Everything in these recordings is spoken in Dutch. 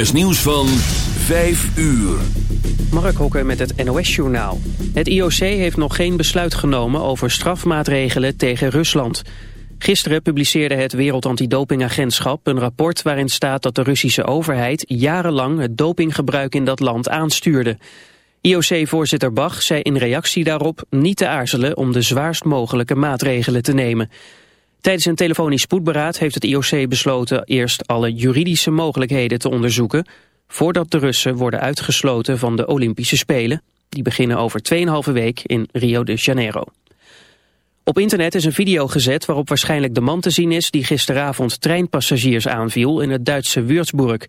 is nieuws van 5 uur. Mark Hokker met het NOS-journaal. Het IOC heeft nog geen besluit genomen over strafmaatregelen tegen Rusland. Gisteren publiceerde het Wereld Antidopingagentschap een rapport waarin staat dat de Russische overheid jarenlang het dopinggebruik in dat land aanstuurde. IOC-voorzitter Bach zei in reactie daarop niet te aarzelen om de zwaarst mogelijke maatregelen te nemen. Tijdens een telefonisch spoedberaad heeft het IOC besloten eerst alle juridische mogelijkheden te onderzoeken, voordat de Russen worden uitgesloten van de Olympische Spelen. Die beginnen over 2,5 week in Rio de Janeiro. Op internet is een video gezet waarop waarschijnlijk de man te zien is die gisteravond treinpassagiers aanviel in het Duitse Würzburg.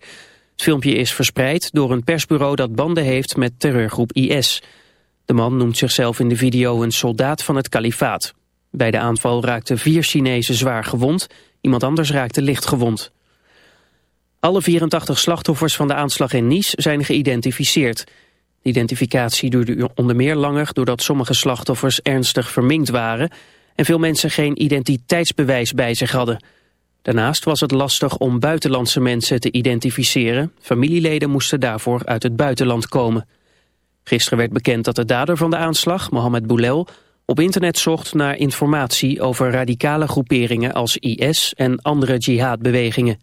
Het filmpje is verspreid door een persbureau dat banden heeft met terreurgroep IS. De man noemt zichzelf in de video een soldaat van het kalifaat. Bij de aanval raakten vier Chinezen zwaar gewond, iemand anders raakte licht gewond. Alle 84 slachtoffers van de aanslag in Nice zijn geïdentificeerd. De identificatie duurde onder meer langer doordat sommige slachtoffers ernstig verminkt waren en veel mensen geen identiteitsbewijs bij zich hadden. Daarnaast was het lastig om buitenlandse mensen te identificeren. Familieleden moesten daarvoor uit het buitenland komen. Gisteren werd bekend dat de dader van de aanslag, Mohamed Boulel, op internet zocht naar informatie over radicale groeperingen als IS en andere jihadbewegingen.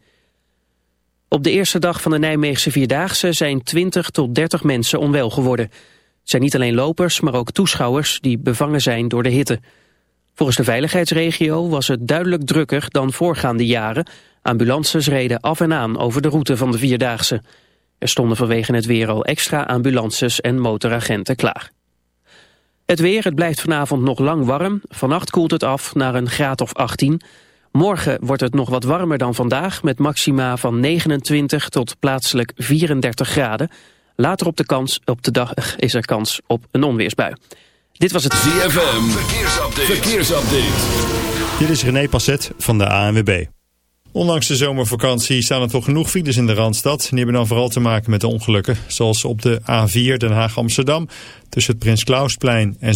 Op de eerste dag van de Nijmeegse Vierdaagse zijn 20 tot 30 mensen onwel geworden. Het zijn niet alleen lopers, maar ook toeschouwers die bevangen zijn door de hitte. Volgens de veiligheidsregio was het duidelijk drukker dan voorgaande jaren. Ambulances reden af en aan over de route van de Vierdaagse. Er stonden vanwege het weer al extra ambulances en motoragenten klaar. Het weer, het blijft vanavond nog lang warm. Vannacht koelt het af naar een graad of 18. Morgen wordt het nog wat warmer dan vandaag... met maxima van 29 tot plaatselijk 34 graden. Later op de, kans, op de dag is er kans op een onweersbui. Dit was het ZFM, verkeersupdate. verkeersupdate. Dit is René Passet van de ANWB. Ondanks de zomervakantie staan er toch genoeg files in de Randstad. Die hebben dan vooral te maken met de ongelukken. Zoals op de A4 Den Haag-Amsterdam. Tussen het Prins Klausplein en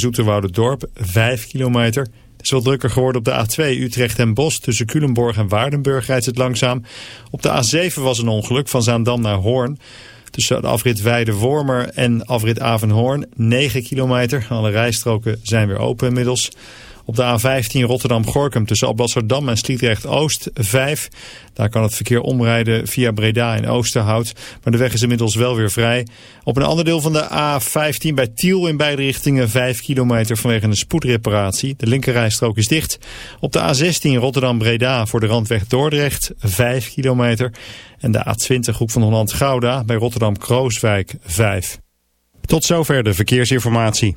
Dorp 5 kilometer. Het is wel drukker geworden op de A2 Utrecht en Bos. Tussen Culemborg en Waardenburg rijdt het langzaam. Op de A7 was een ongeluk van Zaandam naar Hoorn. Tussen de afrit Weide-Wormer en afrit Avenhoorn 9 kilometer. Alle rijstroken zijn weer open inmiddels. Op de A15 Rotterdam-Gorkum tussen Alblasserdam en Sliedrecht-Oost 5. Daar kan het verkeer omrijden via Breda en Oosterhout. Maar de weg is inmiddels wel weer vrij. Op een ander deel van de A15 bij Tiel in beide richtingen 5 kilometer vanwege een spoedreparatie. De linkerrijstrook is dicht. Op de A16 Rotterdam-Breda voor de randweg Dordrecht 5 kilometer. En de A20 Hoek van Holland-Gouda bij Rotterdam-Krooswijk 5. Tot zover de verkeersinformatie.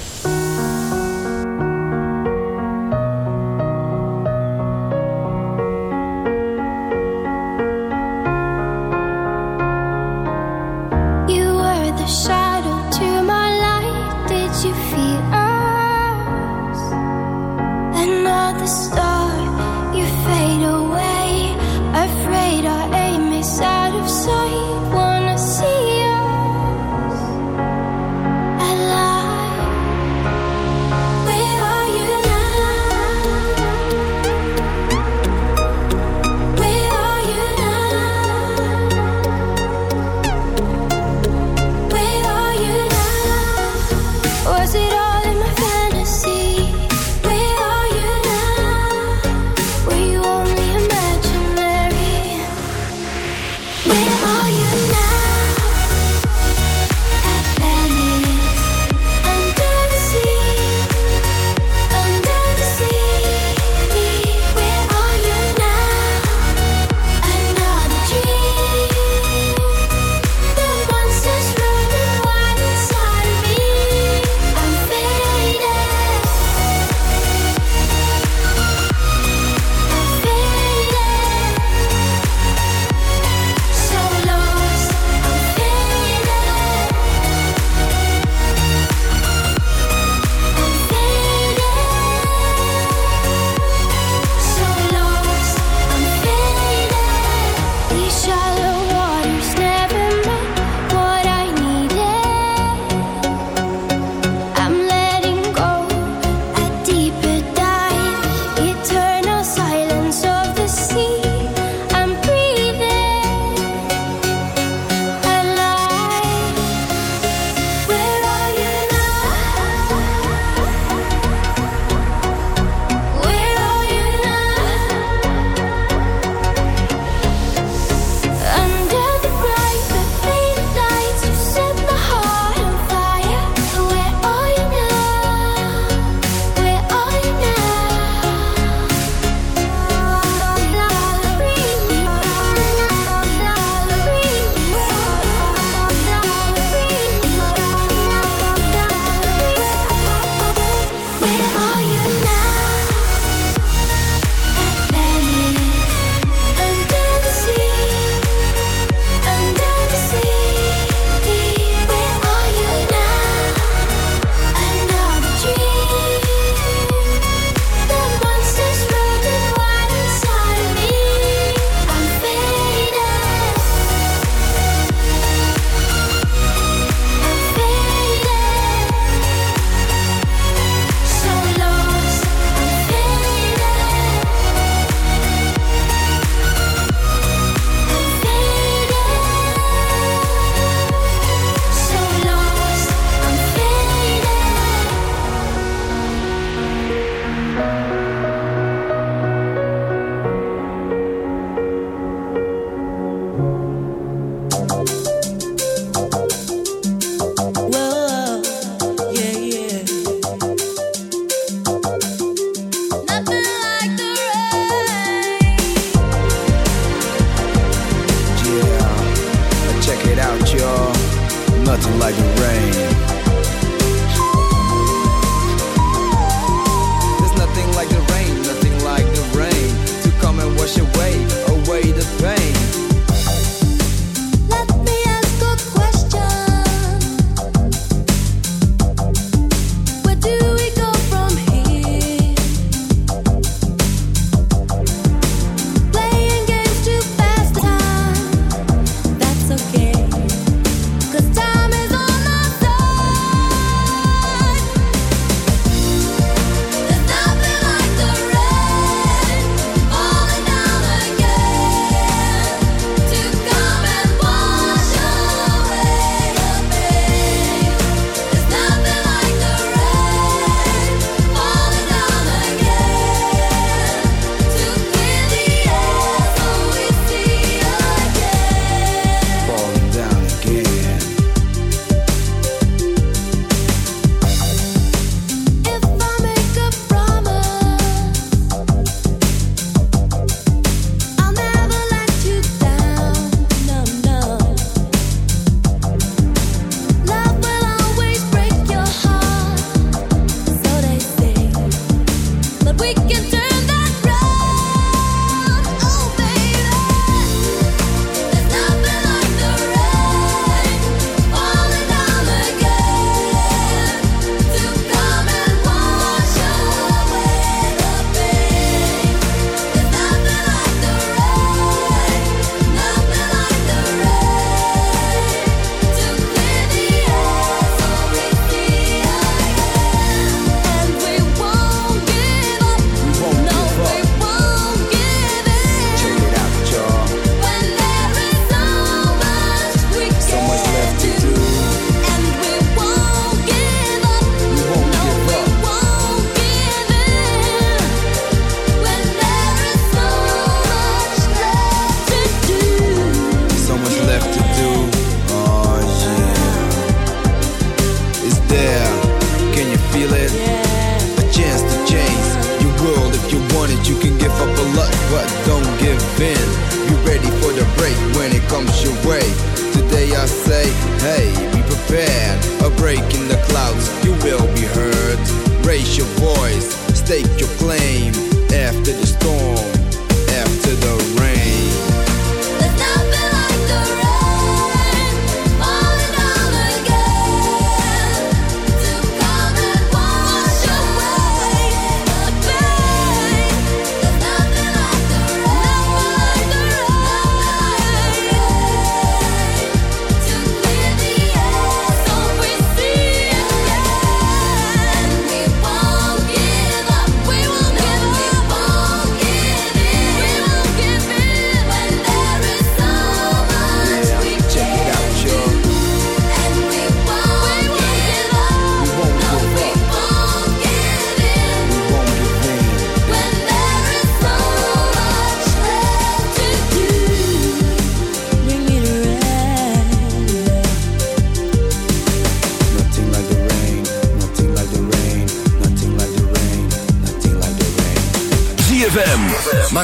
me.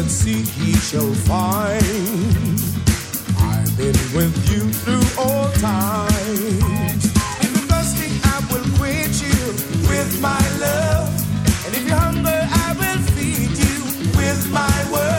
at sea he shall find. I've been with you through all times. In the thirsting, I will quench you with my love. And if you're hungry, I will feed you with my word.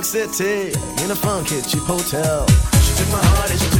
York City in a funky cheap hotel. She took my heart and she took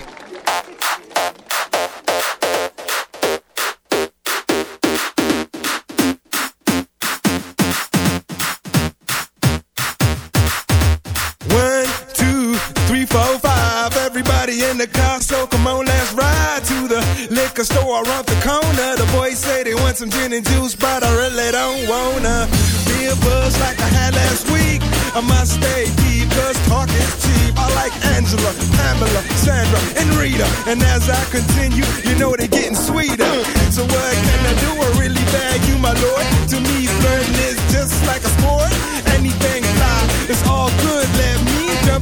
Some gin and juice, but I really don't wanna be a buzz like I had last week. I must stay deep, cause talk is cheap. I like Angela, Pamela, Sandra, and Rita. And as I continue, you know they're getting sweeter. So what can I do? I really bag you, my lord. To me, flirting is just like a sport. Anything fly, it's all good. Let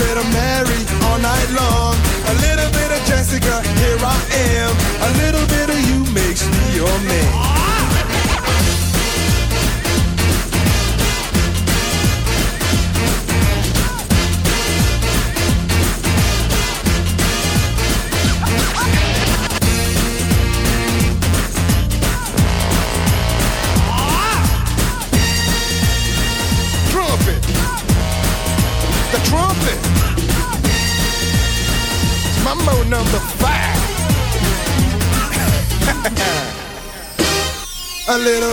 Bit of Mary all night long. A little bit of Jessica, here I am. A little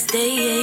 Stay,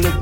le